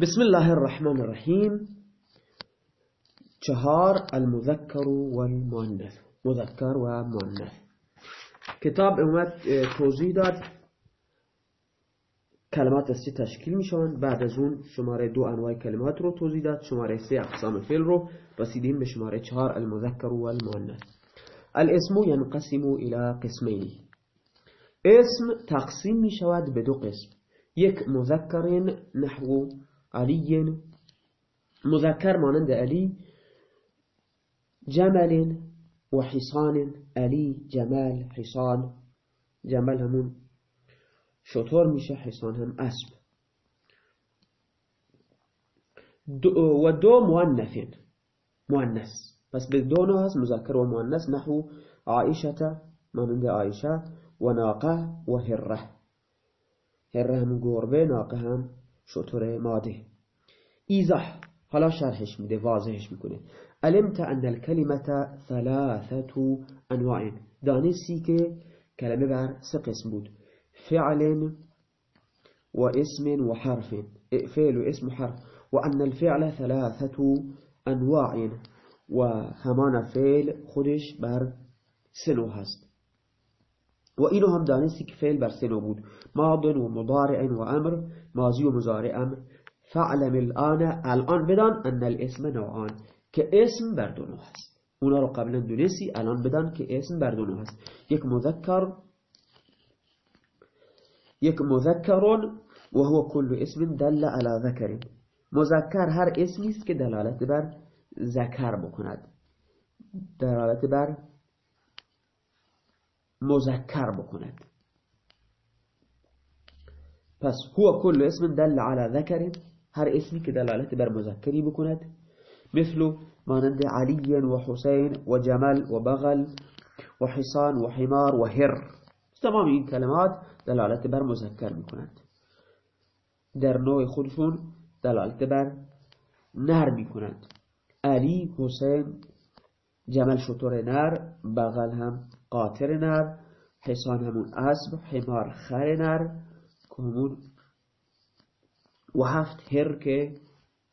بسم الله الرحمن الرحیم چهار المذکر و المؤنث مذکر و مؤنث کتاب اومد توضیح داد. کلمات از چه تشکیل بعد از اون شماره دو انواع کلمات رو توضیح داد. شماره سه اقسام فعل رو رسیدیم به شماره چهار المذکر و المؤنث الاسم ينقسم إلى قسمين اسم تقسیم می شود به دو قسم. یک مذکر نحو علی مذکر مانند علی جمل و حصان علی جمل حصان جمل همون شطور میشه حصان هم اسب. و دو مؤنث. مؤنث دو نوع هست مذکر و مؤنث نحو عائشه مانند عائشه و ناقة و هره هره هم گربه ناقه هم شطور ماده. ایزح حالا شرحش میده واضحش میکنه علمت أن الكلمة ثلاثة أنواع. دانستی که کلمه بر سه قسم بود فعل و اسم و حرف فعل و اسم و حرف و ان الفعل ثلاثة أنواع. و همان فعل خودش بر سنو هست. و اینو هم دانستی که فعل بر سنو بود. ماض و مضارع و أمر ماضی و مضارع أمر. فعلم الان الان بدان ان الاسم نوعان که اسم بر دو نوع هست. اونا رو قبلا دونستی الان بدان که اسم بر دو نوع هست. یک مذکر یک مذکر و هو کل اسم دل على ذکر. مذکر هر اسمی است که دلالت بر ذکر بکند. دلالت بر مذکر بکند. پس هو کل اسم دل على ذکر. هر اسمی که دلالت بر مذکری بکند مثل مانند علی و حسین و جمل و بغل و حصان و حمار و هر تمام این کلمات دلالت بر مذکر می‌کنند. در نوع خودشون دلالت بر نر می‌کنند. علی حسین جمل شطور نر بغل هم قاطر نر حسان همون اسب حمار خر نر همون و هفت هر که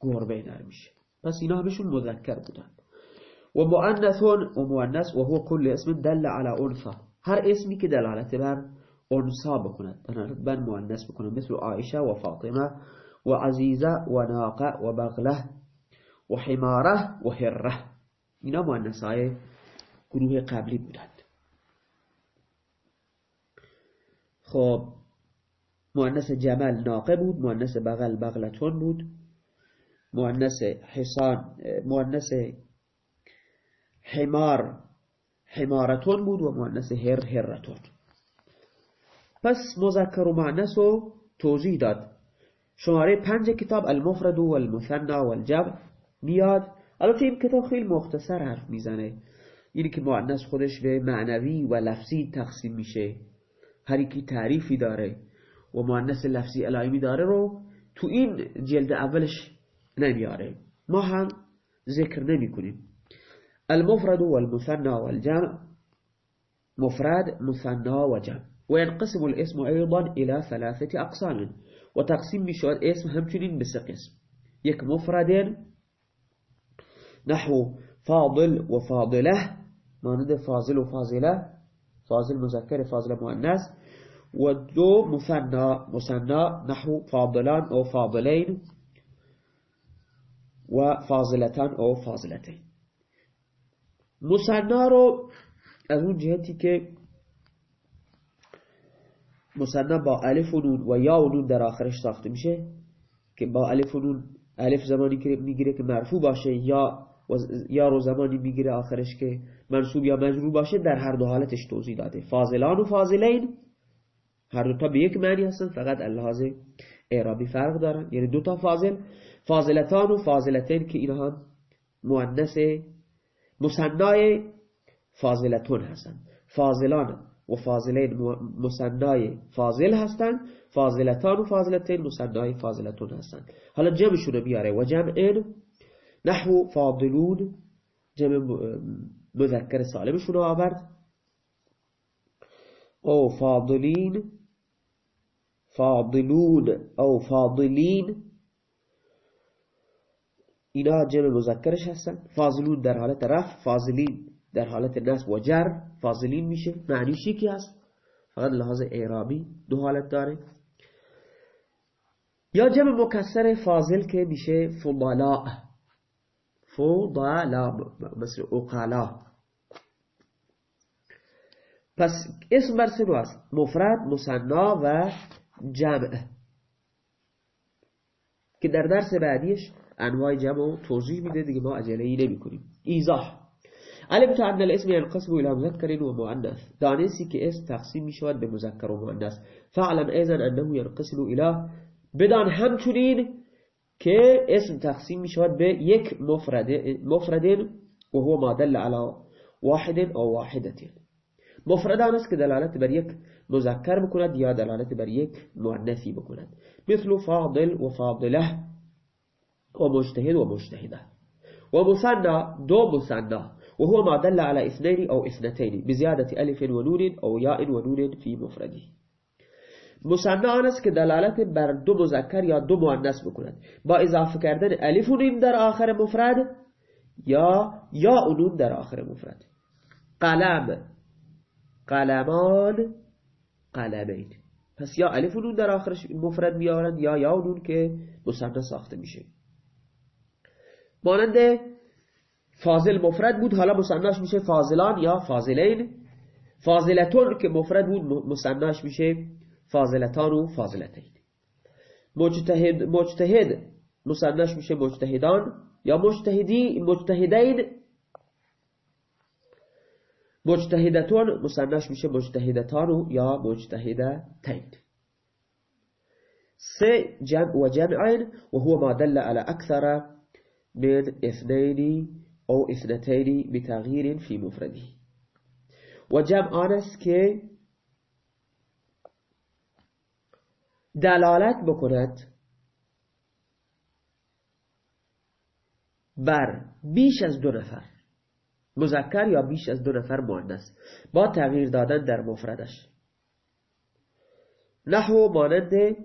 گربه نر میشه. پس اینا همشون مذکر بودن. و مؤنثون و مؤنث و هو کل اسم دل على انثى هر اسمی که دلالت بر انثى بکند بر مؤنث بکند مثل عائشه و فاطمه و عزیزه و ناقه و بغله و حماره و هره اینا مؤنث های گروه قبلی بودند خب مؤنث جمل ناقه بود مؤنث بغل بغلتون بود مؤنث حصان مؤنث حمار حمارتون بود و مؤنث هر هرتون پس مذکر و مؤنث رو توضیح داد. شماره پنج کتاب المفرد و المثنى و الجمع میاد. البته این کتاب خیلی مختصر حرف می‌زنه. اینی که مؤنث خودش به معنوی و لفظی تقسیم میشه. هر کی تعریفی داره. و مؤنث لفظی علایمی داره رو تو این جلد اولش نمیاره. ما هم ذکر نمی کنیم المفرد والمثنى والجمع مفرد مثنى وجمع وينقسم الاسم أيضا إلى ثلاثة أقسام. وتقسيم مشواد اسم همچنين بس قسم. يك مفرد نحو فاضل وفاضلة ما ندى فاضل وفاضلة فاضل مذكر فاضل مؤنث. ودو مثنى مثنى نحو فاضلان أو فاضلين و فاضلتان او فاضلتین. مصنا رو از اون جهتی که مصنا با الف و نون و یا و نون در آخرش ساخته میشه که با الف و نون الف زمانی که می‌گیره که مرفوع باشه یا یا رو زمانی می‌گیره آخرش که منصوب یا مجرور باشه در هر دو حالتش توضیح داده. فاضلان و فاضلین هر دو تا به یک معنی هستن فقط اللحاظ اعرابی فرق دارن. یعنی دو تا فاضل فاضلتان و فاضلتین که اینها مؤنث مصنای فاضلتون هستند فاضلان و فاضلین مصنای فاضل هستند فاضلتان و فاضلتین مصنای فاضلتون هستند حالا جمعشون رو بیاره. و جمع نحو فاضلون جمع مذکر سالمشون رو آورد. او فاضلین فاضلون او فاضلین. اینا جمع مذکرش هستن. فاضلون در حالت رفع فاضلین در حالت نصب و جر. فاضلین میشه. معنیش یکی هست؟ فقط لحاظ اعرابی دو حالت داره. یا جمع مکسر فاضل که میشه فضلاء. فضلاء مثل اقلا پس اسم بر است مفرد مصنا و جمع. که در درس بعدیش انواع جمع توضیح میده دیگه ما عجله ای نمی کنیم. ایزاح. علمت ان الاسم ينقسم الى مذكر و مؤنث. دانستی که اسم تقسیم می شود به مذکر و مؤنث. فعلم ایضا انه ينقسم الى بدان همچنین که اسم تقسیم می شود به یک مفرد مفرد و هو ما دل على واحد او واحدة مفرد است که دلالت بر یک مذکر بکند یا دلالت بر یک مؤنثی بکند. مثل فاضل و فاضله و مجتهد و مجتهده. و مثنى دو مثنى وهو ما دل على اثنين أو اثنتين بزيادة ألف ونون أو ياء ونون في مفرده مثنى است که دلالت بر دو مذکر یا دو مؤنث بکند. با اضافه کردن الف و نون در آخر مفرد یا یا نون در آخر مفرد. قلم. قلمان قلمین. پس یا الف و نون در آخرش مفرد میارند یا یا و نون که مثنى ساخته میشه. مانند فاضل مفرد بود حالا مصنعش میشه فاضلان یا فاضلین. فاضلتون که مفرد بود مصنعش میشه فاضلتان و فاضلتین. مجتهد مجتهد مصنعش میشه مجتهدان یا مجتهدی مجتهدین مجتهدتون مصنعش میشه مجتهدتان یا مجتهدتین. سه جمع و جمعین و هو ما دل على اکثر من اثنين أو اثنتين بتغيير في مفرده وجمع آنست که دلالت بکند بر بیش از دو نفر. مذکر یا بیش از دو نفر مؤنث با تغییر دادن در مفردش. نحو مانند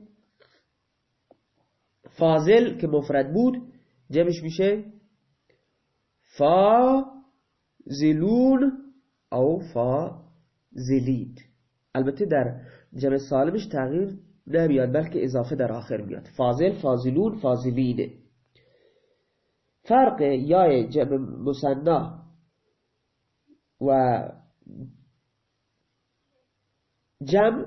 فاضل که مفرد بود جمعش میشه فا زلون او فا زلید البته در جمع سالمش تغییر نمیاد بلکه اضافه در آخر میاد. فاضل فاضلون فاضلینه. فرق یای جمع مصنع و جمع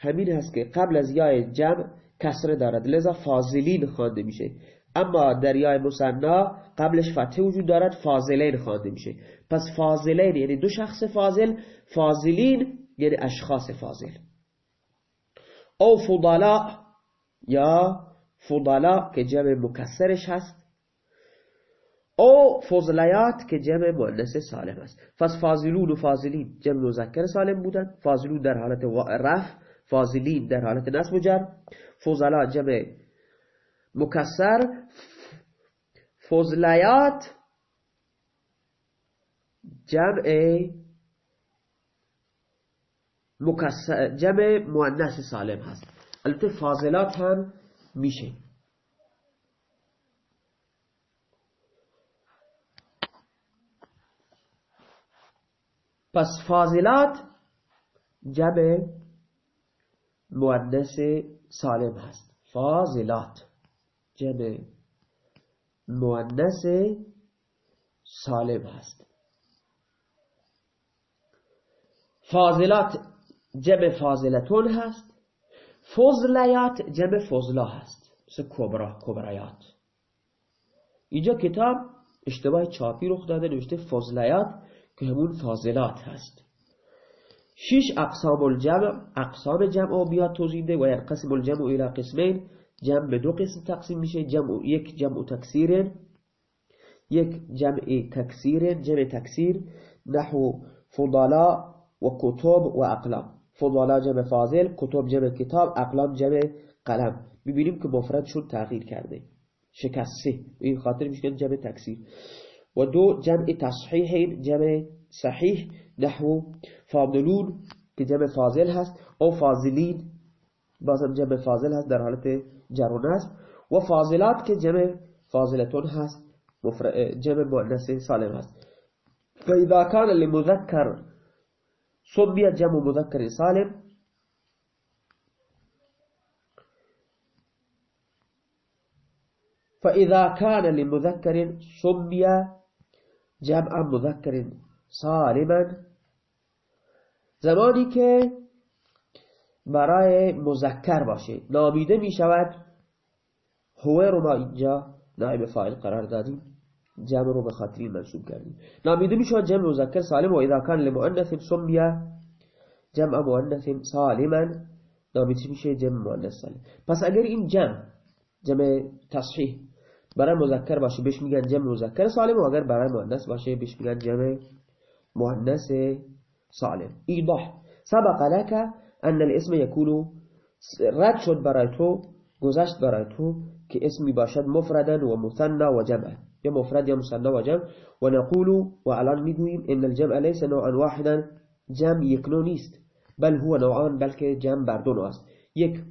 همین هست که قبل از یای جمع کسره دارد. لذا فاضلین خوانده میشه. اما دریای مصنا قبلش فتحه وجود دارد فاضلین خوانده میشه. پس فاضلین یعنی دو شخص فاضل فاضلین یعنی اشخاص فاضل. او فضلا یا فضلا که جمع مکسرش هست او فضلیات که جمع مؤنث سالم است. پس فاضلون و فاضلین جمع مذکر سالم بودن فاضلون در حالت رف فاضلین در حالت نصب و جر فضلا جمع مکسر. فضلیات جمع مکسر جمع مؤنث سالم هست. البته فاضلات هم میشه. پس فاضلات جمع مؤنث سالم هست. فاضلات جمع مؤنث سالم هست. فاضلات جمع فاضلتون هست. فضلیات جمع فضلا هست. مثل کبرا کبرایات اینجا کتاب اشتباه چاپی رخ داده نوشته فضلیات. که همون فاضلات هست. شش اقسام الجمع اقسام جمع و بیاد توضیح ده و ینقسم الجمع الى قسمین. جمع به دو قسم تقسیم میشه. جمع یک جمع تکسیر یک جمع تکسیر جمع تکسیر نحو فضلا و کتب و اقلام. فضلا جمع فاضل کتب جمع کتاب اقلام جمع قلم. ببینیم که مفردشون تغییر کرده. شکسته. این خاطر میشه جمع تکسیر و دو جمع تصحیح جمع صحیح نحو فاضلون که جمع فاضل هست أو فاضلین بازم جمع فاضل هست در حالت جر و نصب و فاضلات که جمع فاضلتون هست جمع مؤنث سالم هست. فإذا كان لمذكر سمي جمع مذكر سالم فإذا كان لمذكر سمي جمع مذكر سالما زمانی که برای مذکر باشه. نامیده می شود هو رو ما اینجا نائب فاعل قرار دادیم. جمع رو به خاطری منصوب کردیم. نامیده می شود جمع مذکر سالم و اذا کان لمؤنث سمی جمع مؤنث سالما نامیده میشه جمع مؤنث سالم پس اگر این جمع جمع تصحیح برای مذکر باشه بهش میگن جمع مذکر سالم و اگر برای مؤنث باشه بهش میگن جمع مؤنث سالم. ایضاح. سبق لك ان الاسم يكون رد شد برای تو گذشت برای تو که اسمی باشد مفردا و مثنى و جمع یا مفرد یا مثنى و جمع. و نقول و الان می‌گوییم ان الجمع ليس نوعا واحدا جمع یک نوع نیست. بل هو نوعان بلکه جمع بر دو است. یک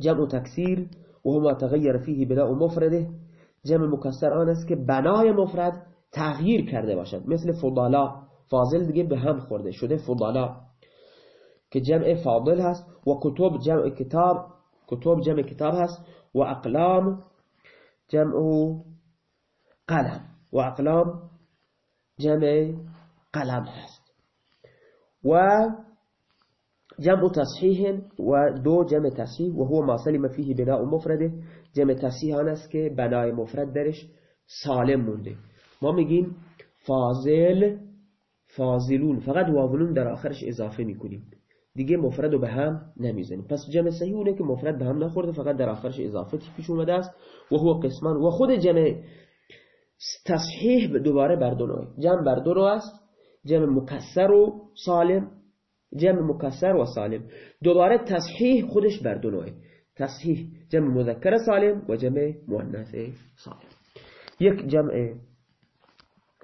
جمع تکثیر. و هما تغییر فيه بناء مفرده. جمع مکسر آن است که بنای مفرد تغییر کرده باشد. مثل فضالا فاضل دیگه به هم خورده شده فضالا. که جمع فاضل هست و کتب جمع کتاب کتب جمع کتاب هست و اقلام جمع قلم. و اقلام جمع قلم هست. و جمع تصحیح و دو جمع تصحیح و هو ما سلم فيه بناء مفرده. جمع تصحیح آن است که بنای مفرد درش سالم مونده. ما میگیم فاضل فاضلون. فقط واولون در آخرش اضافه می‌کنیم. دیگه مفرد رو به هم نمی‌زنیم. پس جمع صحیح اونه که مفرد به هم نخورده فقط در آخرش اضافه پیش اومده است. و هو قسمان. و خود جمع تصحیح دوباره بر دو نوع. جمع بر دو است. جمع مکسر و سالم. جمع مکسر و سالم. دوباره تصحیح خودش بر دو نوعه. تصحیح جمع مذکر سالم و جمع مؤنث سالم. یک جمع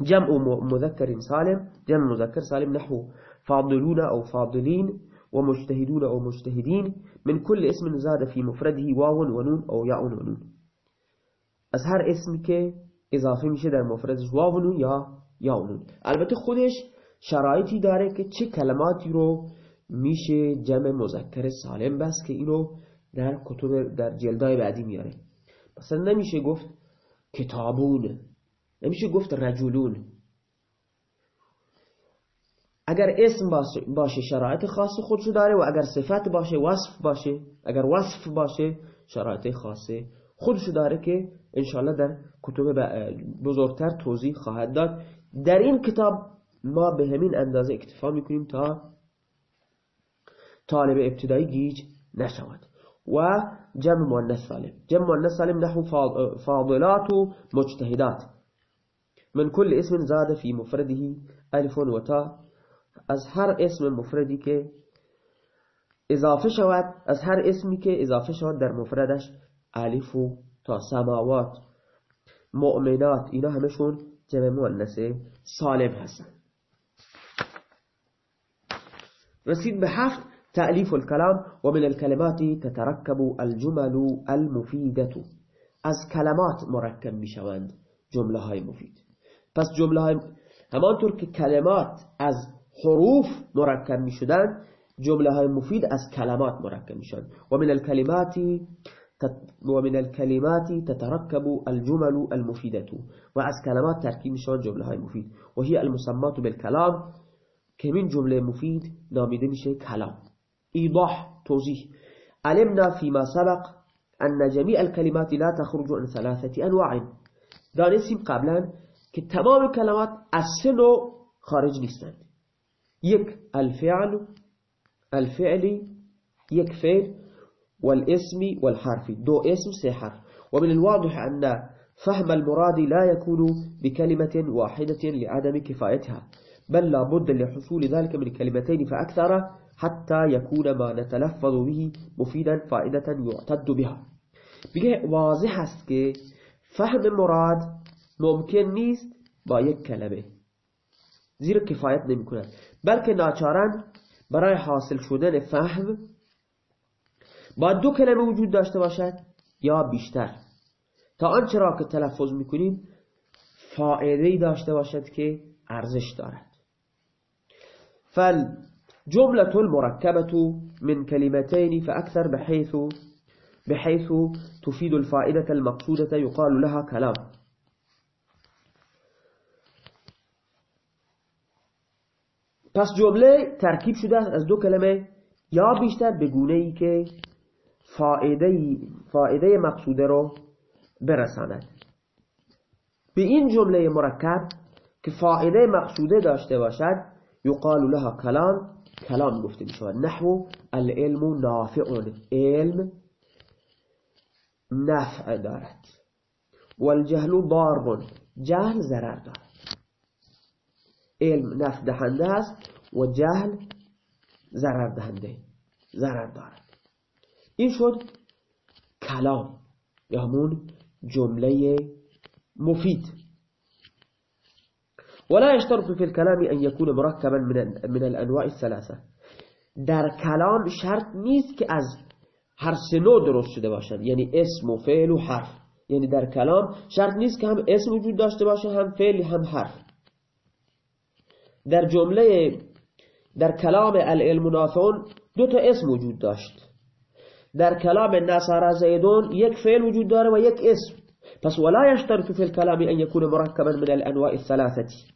جمع مذكر سالم جمع مذكر سالم نحو فاضلون أو فاضلين ومجتهدون أو مجتهدين من كل اسم زاد في مفرده واو ونون أو ياء ونون از هر اسمی که اضافه میشه در مفردش واو ونون یا یا ونون البته خودش شرایطی داره که چه کلماتی رو میشه جمع مذکر سالم بس که اینو در کتب در جلدای بعدی میاره. مثلا نمیشه گفت کتابون نمیشه گفت رجلون. اگر اسم باشه شرایط خاص خودشو داره و اگر صفت باشه وصف باشه اگر وصف باشه شرایط خاص خودشو داره که انشالله در کتب بزرگتر توضیح خواهد داد. در این کتاب ما به همین اندازه اکتفا می‌کنیم تا طالب ابتدایی گیج نشود. و جمع مؤنث سالم. جمع مؤنث سالم نحو فاضلات و مجتهدات. من كل اسم زاد في مفرده الف و تا. از هر اسم مفردی که اضافه شود از هر اسمی که اضافه شود در مفردش الف و تا. سماوات مؤمنات اینا همشون جمع مؤنث سالم هستن. رسید به هفت تألیف الكلام ومن الكلمات تتركب الجمل المفيدة. از کلمات مرکب می شوند جمله های مفید. پس جمله های همانطور که کلمات از حروف مرکب می شدن جمله های مفید از کلمات مرکب می شدن و من الکلمات ومن الكلمات تتركب الجمل المفيدة و از کلمات ترکیب میشن جمله های مفید. و هی المسمات بالکلام که من جمله مفید نامیده میشه کلام. ایضاح توضیح. علمنا فيما سبق أن جميع الكلمات لا تخرج عن ثلاثة أنواع. دانستیم قبلا که تمام کلمات از سه نوع خارج نیستند. یک الفعل الفعلی یک فعل والاسم والحرف. دو اسم سه حرف. ومن الواضح أن فهم المراد لا يكون بكلمة واحدة لعدم كفايتها. بل لا بد لحصول ذلك من كلمتين فأكثر حتى يكون ما نتلفظ به مفيدا فائدة يعتد بها. بگه واضح است که فهم مراد ممکن نیست با یک کلمه. زیرا کفایت نمی کند. بلکه ناچارن برای حاصل شدن فهم با دو کلمه وجود داشته باشد یا بیشتر. تا آنچه را که تلفظ می‌کنیم فائده داشته باشد که ارزش دارد. فالجملة المركبة من كلمتين فأكثر بحيث بحيث تفيد الفائدة المقصودة يقال لها كلام. پس جمله ترکیب شده است از دو کلمه یا بیشتر به گونه ای که فائده, فائده مقصوده رو برساند. به این جمله مرکب که فائده مقصوده داشته باشد یقال لها کلام کلام گفته می نحو العلم نافع علم نفع دارد والجهل ضار جهل ضرر دارد علم نفع دهنده است و جهل ضرر دهنده ضرر دارد این شد کلام یا همون جمله مفید. ولا يشترط في الكلام أن يكون مركبا من من الأنواع الثلاثة. در کلام شرط نیست که از هر سه نوع درست شده باشد یعنی اسم و فعل و حرف. یعنی در کلام شرط نیست که هم اسم وجود داشته باشه هم فعل هم حرف. در جمله در کلام العلم نافعون دو تا اسم وجود داشت. در کلام نصر زیدون یک فعل وجود داره و یک اسم. پس ولا يشترط في الكلام ان يكون مركبا من الانواع الثلاثه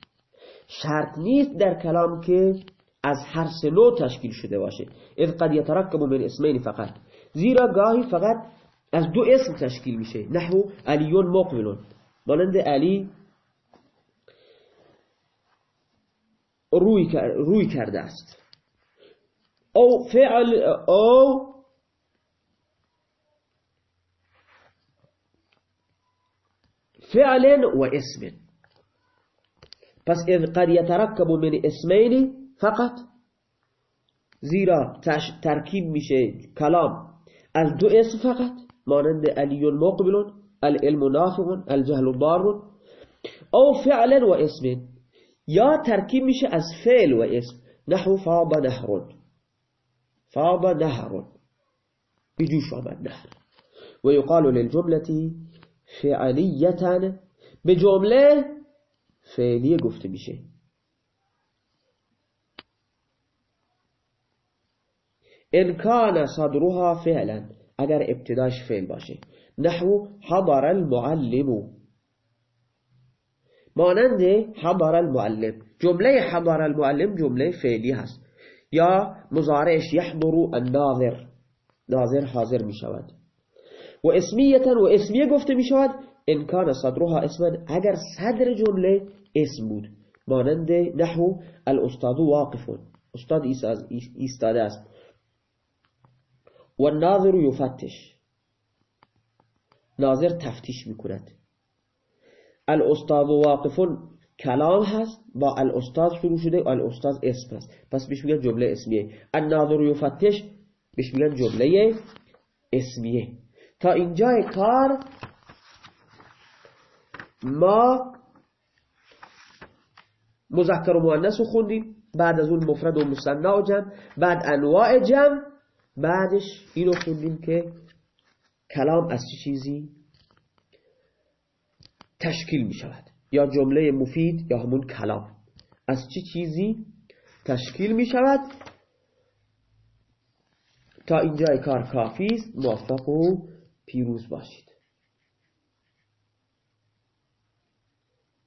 شرط نیست در کلام که از هر سه تشکیل شده باشه. اذ قد يتركب من اسمين فقط. زیرا گاهی فقط از دو اسم تشکیل میشه. نحو علیون مقبلون. مانند علی روی, روی کرده است. او فعل او فعل و اسم پس إذ قد يتركب من اسمين فقط. زیرا ترکیب میشه کلام. از دو اسم فقط. مانند علی مقبل العلم نافع الجهل ضار. أو فعل و اسم. یا ترکیب میشه از فعل و اسم. نحو فاض نهر. فاض نهر. بجوش آمد نهر. ويقال للجملة فعلية بجمله فعلیه گفته میشه. ان کان صدرها فعلا اگر ابتداش فعل باشه. نحو حضر المعلم. مانند حضر المعلم. جمله حضر المعلم جمله فعلی هست. یا مزارعش یحضر الناظر. ناظر حاضر می شود و اسمیتا و اسمیه گفته می شود ان کان صدرها اسما اگر صدر جمله اسم بود. مانند نحو الاستاد واقف. استاد ایستاده است. و الناظر یفتش. ناظر تفتیش می‌کند. الاستاد واقفون کلام هست با الاستاد شروع شده الاستاد اسم هست پس بهش میگن جمله اسمیه. الناظر یفتش بهش میگن جمله اسمیه. تا اینجای کار ما مذکر و مؤنث رو خوندیم. بعد از اون مفرد و مثنا و جمع. بعد انواع جمع. بعدش اینو خوندیم که کلام از چه چیزی تشکیل می شود. یا جمله مفید یا همون کلام. از چه چیزی تشکیل می شود؟ تا اینجای کار کافی است. موفق و پیروز باشید.